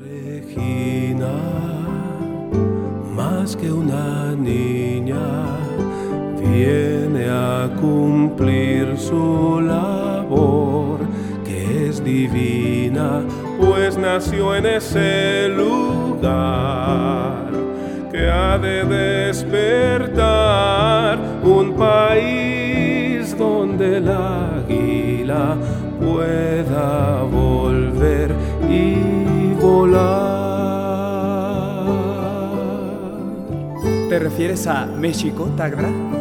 Regina, más que una niña, viene a cumplir su labor, que es divina, pues nació en ese lugar que ha de despertar un país donde la águila pueda volver refieres a México, Tagra?